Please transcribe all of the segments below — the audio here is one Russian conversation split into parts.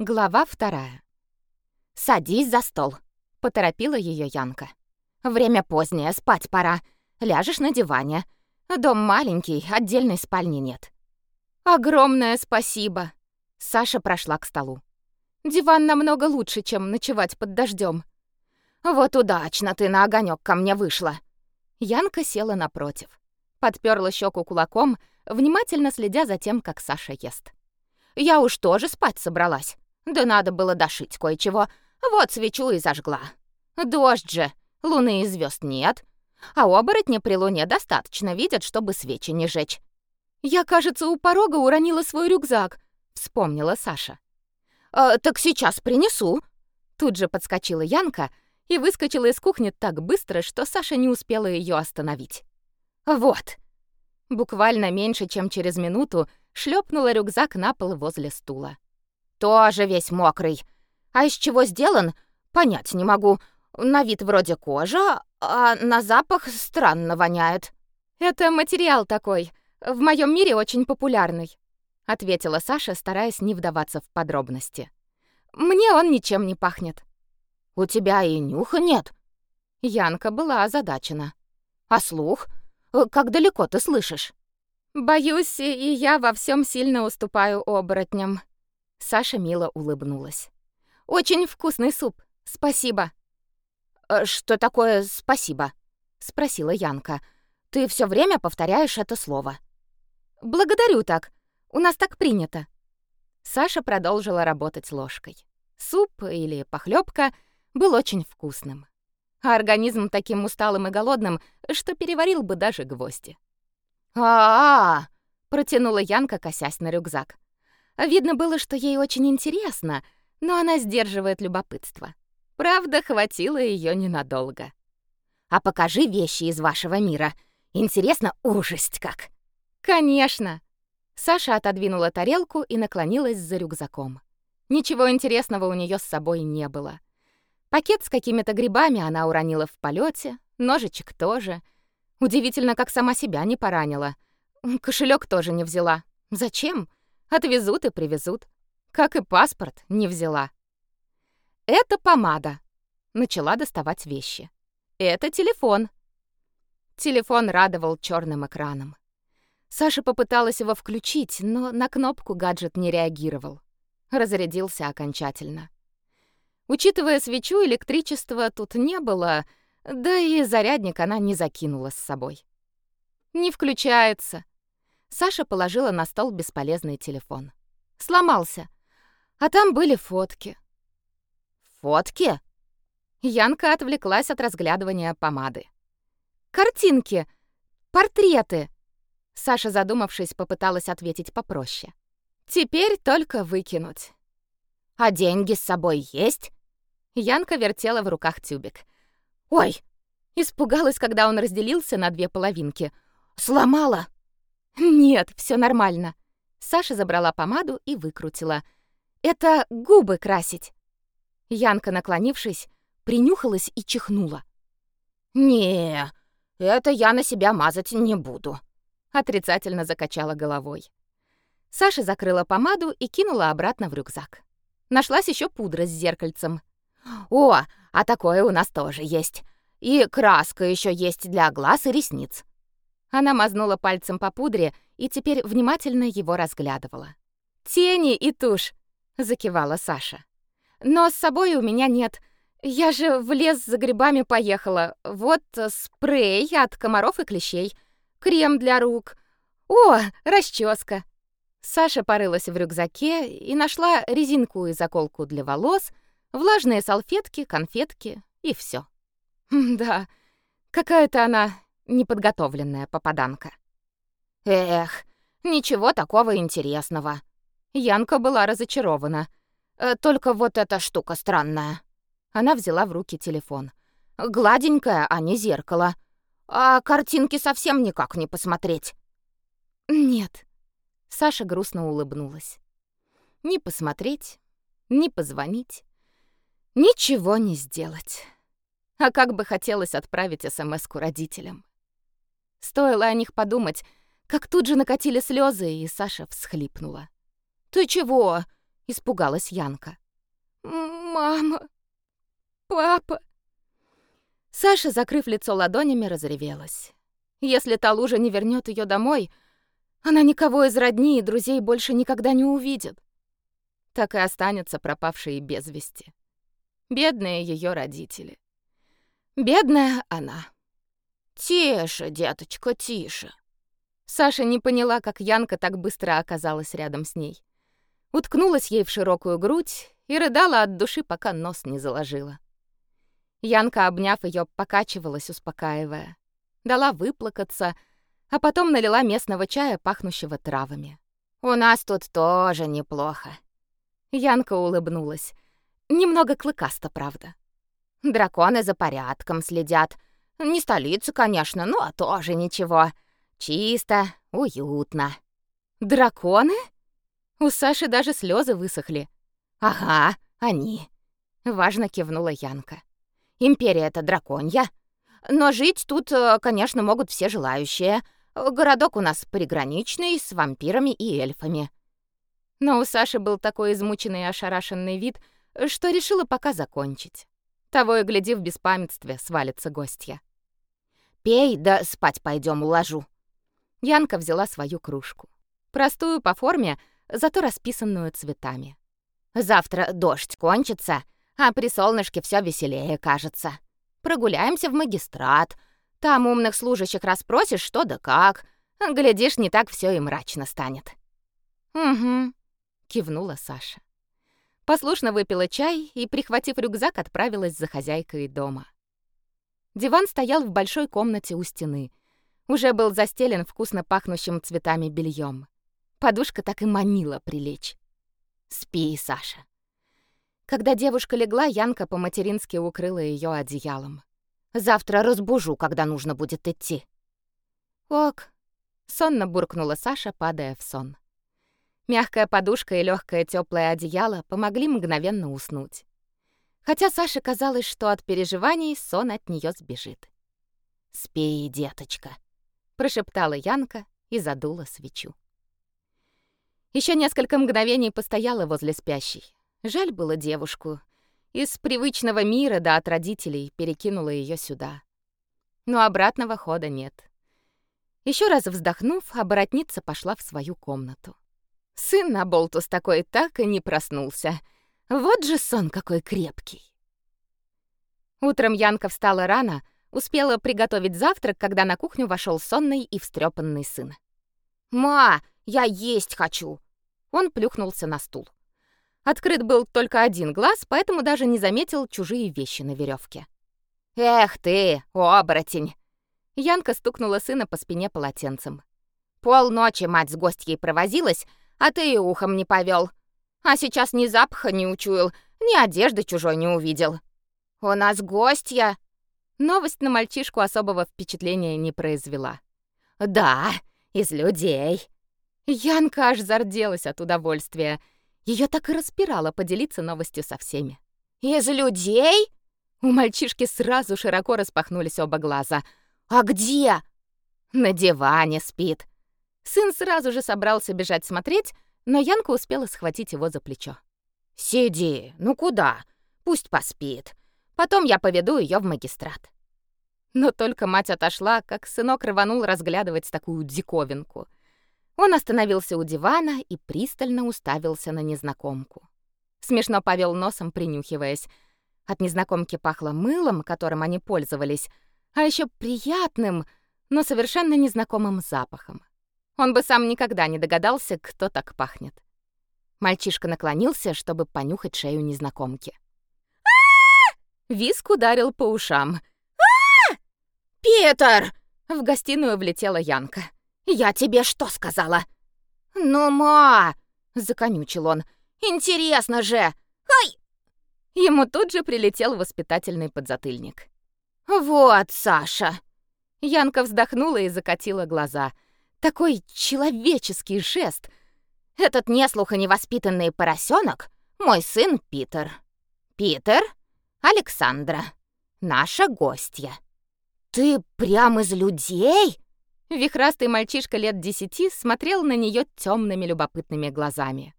Глава вторая. «Садись за стол», — поторопила ее Янка. «Время позднее, спать пора. Ляжешь на диване. Дом маленький, отдельной спальни нет». «Огромное спасибо!» Саша прошла к столу. «Диван намного лучше, чем ночевать под дождем. «Вот удачно ты на огонек ко мне вышла!» Янка села напротив. Подперла щеку кулаком, внимательно следя за тем, как Саша ест. «Я уж тоже спать собралась. Да надо было дошить кое-чего. Вот свечу и зажгла. Дождь же, луны и звезд нет. А оборотни при луне достаточно видят, чтобы свечи не жечь. «Я, кажется, у порога уронила свой рюкзак», — вспомнила Саша. «Э, «Так сейчас принесу». Тут же подскочила Янка и выскочила из кухни так быстро, что Саша не успела ее остановить. «Вот». Буквально меньше, чем через минуту шлепнула рюкзак на пол возле стула. Тоже весь мокрый. А из чего сделан, понять не могу. На вид вроде кожа, а на запах странно воняет. Это материал такой, в моем мире очень популярный, ответила Саша, стараясь не вдаваться в подробности. Мне он ничем не пахнет. У тебя и нюха нет. Янка была озадачена. А слух? Как далеко ты слышишь? Боюсь, и я во всем сильно уступаю оборотням, Саша мило улыбнулась. Очень вкусный суп. Спасибо. «Э, что такое спасибо? спросила Янка. Ты все время повторяешь это слово. Благодарю так. У нас так принято. Саша продолжила работать ложкой. Суп или похлебка был очень вкусным. А организм таким усталым и голодным, что переварил бы даже гвозди. А-а-а, протянула Янка, косясь на рюкзак. Видно было, что ей очень интересно, но она сдерживает любопытство. Правда, хватило ее ненадолго. «А покажи вещи из вашего мира. Интересно, ужасть как!» «Конечно!» Саша отодвинула тарелку и наклонилась за рюкзаком. Ничего интересного у нее с собой не было. Пакет с какими-то грибами она уронила в полете, ножичек тоже. Удивительно, как сама себя не поранила. Кошелек тоже не взяла. Зачем? Отвезут и привезут. Как и паспорт не взяла. Это помада. Начала доставать вещи. Это телефон. Телефон радовал черным экраном. Саша попыталась его включить, но на кнопку гаджет не реагировал. Разрядился окончательно. Учитывая свечу, электричества тут не было, да и зарядник она не закинула с собой. Не включается. Саша положила на стол бесполезный телефон. Сломался. А там были фотки. Фотки? Янка отвлеклась от разглядывания помады. Картинки, портреты. Саша, задумавшись, попыталась ответить попроще. Теперь только выкинуть. А деньги с собой есть? Янка вертела в руках тюбик. Ой, испугалась, когда он разделился на две половинки. Сломала. Нет, все нормально. Саша забрала помаду и выкрутила. Это губы красить. Янка, наклонившись, принюхалась и чихнула. Не, это я на себя мазать не буду, отрицательно закачала головой. Саша закрыла помаду и кинула обратно в рюкзак. Нашлась еще пудра с зеркальцем. О, а такое у нас тоже есть. И краска еще есть для глаз и ресниц. Она мазнула пальцем по пудре и теперь внимательно его разглядывала. «Тени и тушь!» — закивала Саша. «Но с собой у меня нет. Я же в лес за грибами поехала. Вот спрей от комаров и клещей, крем для рук. О, расческа!» Саша порылась в рюкзаке и нашла резинку и заколку для волос, влажные салфетки, конфетки и все. Да, какая-то она неподготовленная попаданка. Эх, ничего такого интересного. Янка была разочарована. Э, только вот эта штука странная. Она взяла в руки телефон. Гладенькая, а не зеркало. А картинки совсем никак не посмотреть. Нет. Саша грустно улыбнулась. Ни посмотреть, ни позвонить, ничего не сделать. А как бы хотелось отправить СМСку родителям. Стоило о них подумать, как тут же накатили слезы, и Саша всхлипнула. «Ты чего?» — испугалась Янка. «Мама! Папа!» Саша, закрыв лицо ладонями, разревелась. Если та лужа не вернет ее домой, она никого из родни и друзей больше никогда не увидит. Так и останется пропавшей без вести. Бедные ее родители. Бедная она. «Тише, деточка, тише!» Саша не поняла, как Янка так быстро оказалась рядом с ней. Уткнулась ей в широкую грудь и рыдала от души, пока нос не заложила. Янка, обняв ее, покачивалась, успокаивая. Дала выплакаться, а потом налила местного чая, пахнущего травами. «У нас тут тоже неплохо». Янка улыбнулась. Немного клыкасто, правда. Драконы за порядком следят. Не столица, конечно, но тоже ничего. Чисто, уютно. Драконы? У Саши даже слезы высохли. Ага, они. Важно кивнула Янка. Империя это драконья. Но жить тут, э, конечно, могут все желающие. Городок у нас приграничный, с вампирами и эльфами. Но у Саши был такой измученный и ошарашенный вид, что решила пока закончить. Того и гляди, в беспамятстве свалится гостья. «Пей, да спать пойдем, уложу». Янка взяла свою кружку. Простую по форме, зато расписанную цветами. «Завтра дождь кончится, а при солнышке все веселее кажется. Прогуляемся в магистрат. Там умных служащих расспросишь, что да как. Глядишь, не так все и мрачно станет». «Угу», — кивнула Саша. Послушно выпила чай и, прихватив рюкзак, отправилась за хозяйкой дома. Диван стоял в большой комнате у стены. Уже был застелен вкусно пахнущим цветами бельем. Подушка так и манила прилечь. «Спи, Саша». Когда девушка легла, Янка по-матерински укрыла ее одеялом. «Завтра разбужу, когда нужно будет идти». «Ок», — сонно буркнула Саша, падая в сон. Мягкая подушка и легкое теплое одеяло помогли мгновенно уснуть. Хотя Саше казалось, что от переживаний сон от нее сбежит. «Спи, деточка», — прошептала Янка и задула свечу. Еще несколько мгновений постояла возле спящей. Жаль было девушку. Из привычного мира да от родителей перекинула ее сюда. Но обратного хода нет. Еще раз вздохнув, оборотница пошла в свою комнату. Сын на болтус такой так и не проснулся. Вот же сон какой крепкий. Утром Янка встала рано, успела приготовить завтрак, когда на кухню вошел сонный и встрепанный сын. «Ма, я есть хочу!» Он плюхнулся на стул. Открыт был только один глаз, поэтому даже не заметил чужие вещи на веревке. «Эх ты, оборотень!» Янка стукнула сына по спине полотенцем. Полночи мать с гостьей провозилась, а ты и ухом не повел. А сейчас ни запаха не учуял, ни одежды чужой не увидел. У нас гостья. Новость на мальчишку особого впечатления не произвела. Да, из людей. Янка аж зарделась от удовольствия. Ее так и распирало поделиться новостью со всеми. Из людей? У мальчишки сразу широко распахнулись оба глаза. А где? На диване спит. Сын сразу же собрался бежать смотреть, но Янка успела схватить его за плечо. «Сиди, ну куда? Пусть поспит. Потом я поведу ее в магистрат». Но только мать отошла, как сынок рванул разглядывать такую диковинку. Он остановился у дивана и пристально уставился на незнакомку. Смешно повел носом, принюхиваясь. От незнакомки пахло мылом, которым они пользовались, а еще приятным, но совершенно незнакомым запахом. Он бы сам никогда не догадался, кто так пахнет. Мальчишка наклонился, чтобы понюхать шею незнакомки. Виск ударил по ушам. «Питер!» В гостиную влетела Янка. «Я тебе что сказала?» «Ну, ма!» — законючил он. «Интересно же! Ай!» Ему тут же прилетел воспитательный подзатыльник. «Вот, Саша!» Янка вздохнула и закатила глаза — такой человеческий жест. Этот неслуха невоспитанный поросенок — мой сын Питер. Питер, Александра, наша гостья. Ты прям из людей? Вихрастый мальчишка лет десяти смотрел на нее темными любопытными глазами.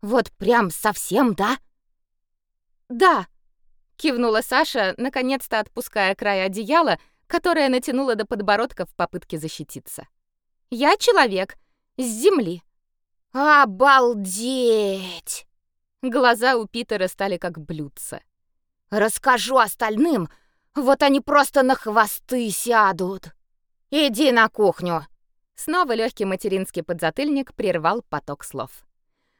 Вот прям совсем, да?» «Да», — кивнула Саша, наконец-то отпуская край одеяла, которое натянула до подбородка в попытке защититься. «Я человек, с земли». «Обалдеть!» Глаза у Питера стали как блюдца. «Расскажу остальным, вот они просто на хвосты сядут. Иди на кухню!» Снова легкий материнский подзатыльник прервал поток слов.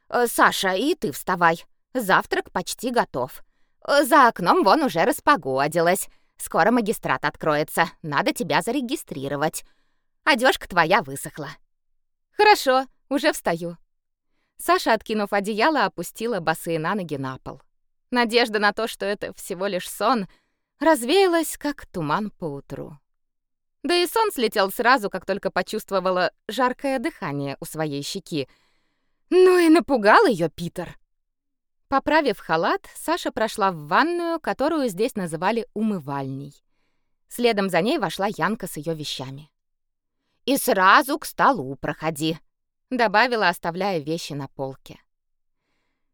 «Э, «Саша, и ты вставай. Завтрак почти готов. Э, за окном вон уже распогодилось. Скоро магистрат откроется. Надо тебя зарегистрировать. Одежка твоя высохла». «Хорошо, уже встаю». Саша, откинув одеяло, опустила босые на ноги на пол. Надежда на то, что это всего лишь сон, развеялась, как туман по утру. Да и сон слетел сразу, как только почувствовала жаркое дыхание у своей щеки. Ну и напугал ее Питер. Поправив халат, Саша прошла в ванную, которую здесь называли умывальней. Следом за ней вошла Янка с ее вещами. «И сразу к столу проходи», — добавила, оставляя вещи на полке.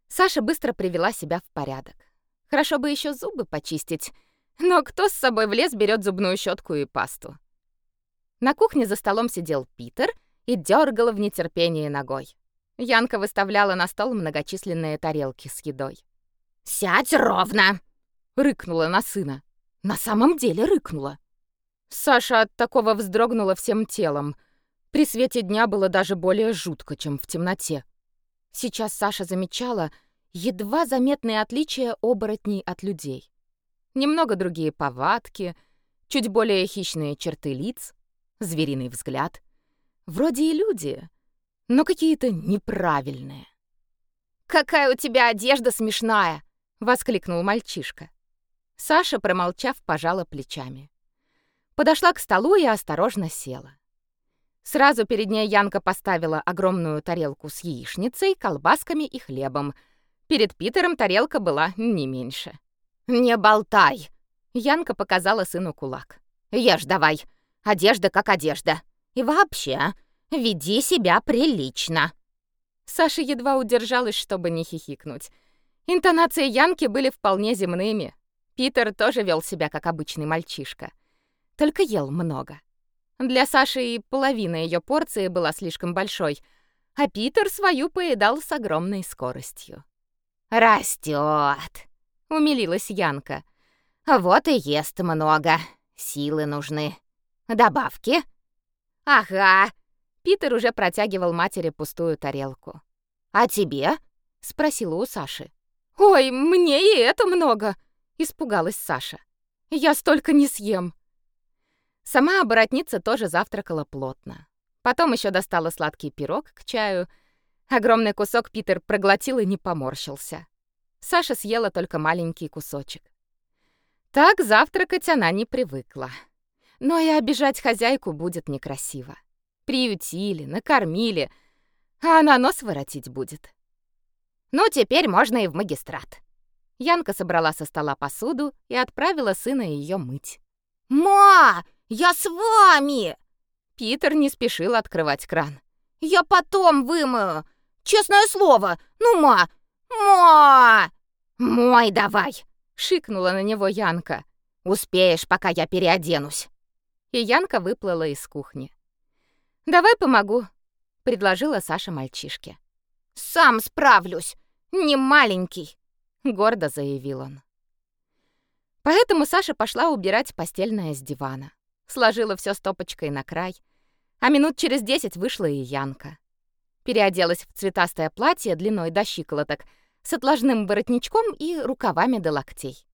Саша быстро привела себя в порядок. Хорошо бы еще зубы почистить, но кто с собой в лес берет зубную щетку и пасту? На кухне за столом сидел Питер и дергал в нетерпении ногой. Янка выставляла на стол многочисленные тарелки с едой. «Сядь ровно!» — рыкнула на сына. На самом деле рыкнула. Саша от такого вздрогнула всем телом. При свете дня было даже более жутко, чем в темноте. Сейчас Саша замечала едва заметные отличия оборотней от людей. Немного другие повадки, чуть более хищные черты лиц, звериный взгляд. Вроде и люди, но какие-то неправильные. «Какая у тебя одежда смешная!» — воскликнул мальчишка. Саша, промолчав, пожала плечами. Подошла к столу и осторожно села. Сразу перед ней Янка поставила огромную тарелку с яичницей, колбасками и хлебом. Перед Питером тарелка была не меньше. «Не болтай!» Янка показала сыну кулак. «Ешь давай. Одежда как одежда. И вообще, веди себя прилично». Саша едва удержалась, чтобы не хихикнуть. Интонации Янки были вполне земными. Питер тоже вел себя как обычный мальчишка. Только ел много. Для Саши и половина ее порции была слишком большой, а Питер свою поедал с огромной скоростью. «Растет», — умилилась Янка. «Вот и ест много. Силы нужны. Добавки?» «Ага». Питер уже протягивал матери пустую тарелку. «А тебе?» — спросила у Саши. «Ой, мне и это много!» — испугалась Саша. «Я столько не съем!» Сама оборотница тоже завтракала плотно. Потом еще достала сладкий пирог к чаю. Огромный кусок Питер проглотил и не поморщился. Саша съела только маленький кусочек. Так завтракать она не привыкла. Но и обижать хозяйку будет некрасиво. Приютили, накормили, а она нос воротить будет. Ну, теперь можно и в магистрат. Янка собрала со стола посуду и отправила сына ее мыть. «Ма, я с вами!» Питер не спешил открывать кран. «Я потом вымою. Честное слово. Ну, ма, ма!» «Мой давай!» — шикнула на него Янка. «Успеешь, пока я переоденусь». И Янка выплыла из кухни. «Давай помогу», — предложила Саша мальчишке. «Сам справлюсь, не маленький», — гордо заявил он. Поэтому Саша пошла убирать постельное с дивана. Сложила все стопочкой на край, а минут через десять вышла и Янка. Переоделась в цветастое платье длиной до щиколоток с отложным воротничком и рукавами до локтей.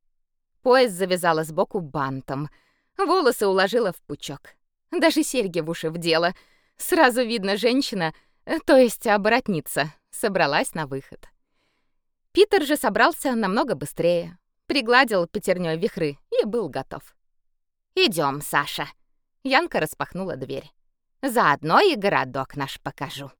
Пояс завязала сбоку бантом, волосы уложила в пучок. Даже серьги в уши вдела. Сразу видно женщина, э, то есть оборотница, собралась на выход. Питер же собрался намного быстрее, пригладил пятерней вихры и был готов. Идем, Саша. Янка распахнула дверь. Заодно и городок наш покажу.